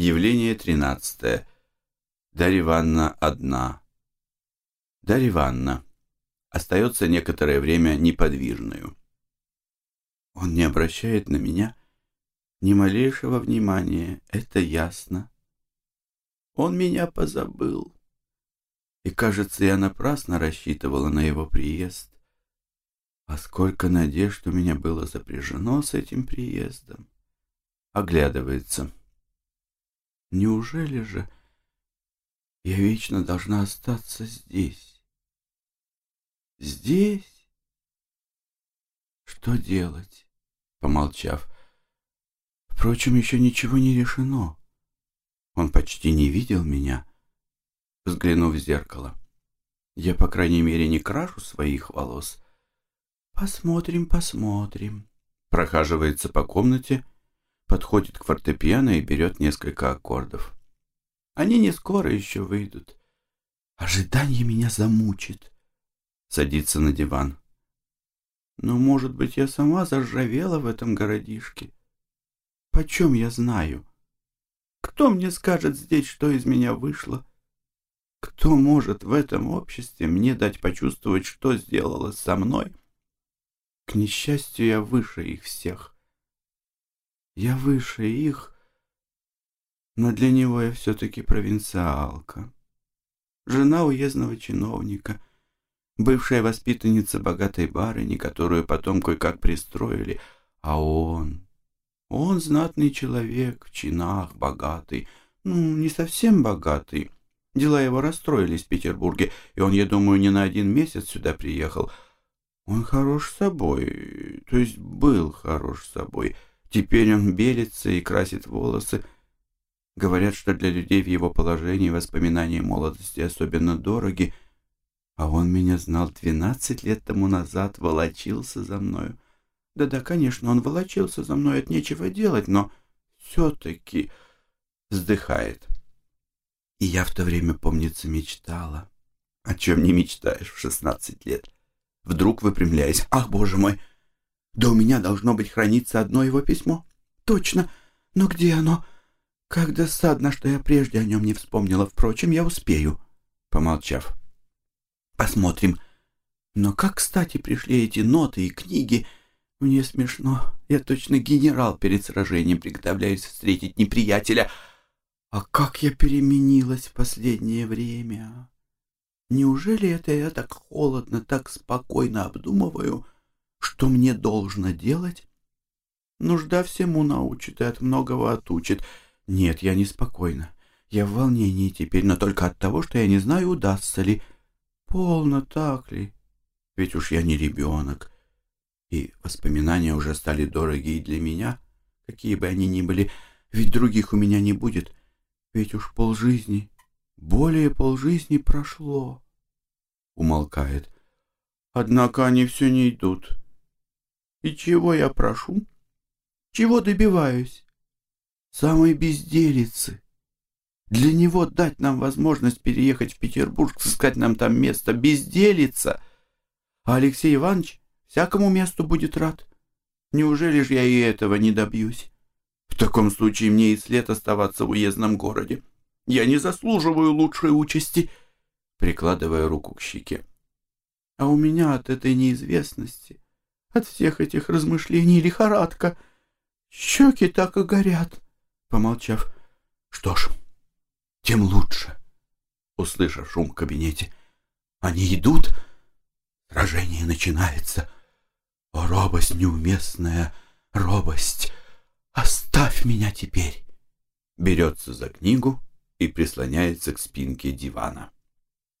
Явление тринадцатое. Дарья Ивановна одна. Дарья Ивановна остается некоторое время неподвижную. Он не обращает на меня ни малейшего внимания, это ясно. Он меня позабыл. И, кажется, я напрасно рассчитывала на его приезд. А сколько надежд у меня было запряжено с этим приездом. Оглядывается. Неужели же я вечно должна остаться здесь? Здесь? Что делать? Помолчав. Впрочем, еще ничего не решено. Он почти не видел меня, взглянув в зеркало. Я, по крайней мере, не крашу своих волос. Посмотрим, посмотрим. Прохаживается по комнате, подходит к фортепиано и берет несколько аккордов. Они не скоро еще выйдут. Ожидание меня замучит. Садится на диван. Но, может быть, я сама заржавела в этом городишке. Почем я знаю? Кто мне скажет здесь, что из меня вышло? Кто может в этом обществе мне дать почувствовать, что сделалось со мной? К несчастью, я выше их всех. Я выше их, но для него я все-таки провинциалка. Жена уездного чиновника, бывшая воспитанница богатой барыни, которую потом кое-как пристроили, а он... Он знатный человек, в чинах, богатый. Ну, не совсем богатый. Дела его расстроились в Петербурге, и он, я думаю, не на один месяц сюда приехал. Он хорош собой, то есть был хорош собой. Теперь он белится и красит волосы. Говорят, что для людей в его положении воспоминания молодости особенно дороги, а он меня знал двенадцать лет тому назад, волочился за мною. Да-да, конечно, он волочился за мной, от нечего делать, но все-таки вздыхает. И я в то время, помнится, мечтала. О чем не мечтаешь в шестнадцать лет? Вдруг выпрямляясь, ах, боже мой, да у меня должно быть храниться одно его письмо. Точно. Но где оно? Как досадно, что я прежде о нем не вспомнила. Впрочем, я успею. Помолчав. Посмотрим. Но как, кстати, пришли эти ноты и книги. Мне смешно. Я точно генерал перед сражением, приготовляюсь встретить неприятеля. А как я переменилась в последнее время. Неужели это я так холодно, так спокойно обдумываю, — что мне должно делать? Нужда всему научит и от многого отучит. Нет, я неспокойна. Я в волнении теперь, но только от того, что я не знаю, удастся ли. Полно так ли? Ведь уж я не ребенок. И воспоминания уже стали дороги и для меня, какие бы они ни были. Ведь других у меня не будет. Ведь уж полжизни, более полжизни прошло. Умолкает. Однако они все не идут. И чего я прошу? Чего добиваюсь? Самой безделицы. Для него дать нам возможность переехать в Петербург, сыскать нам там место. Безделица. А Алексей Иванович всякому месту будет рад. Неужели же я и этого не добьюсь? В таком случае мне и след оставаться в уездном городе. Я не заслуживаю лучшей участи, прикладывая руку к щеке. А у меня от этой неизвестности от всех этих размышлений лихорадка. Щеки так и горят. Помолчав, что ж, тем лучше. Услышав шум в кабинете, они идут, сражение начинается. О, робость неуместная, робость, оставь меня теперь. Берется за книгу и прислоняется к спинке дивана.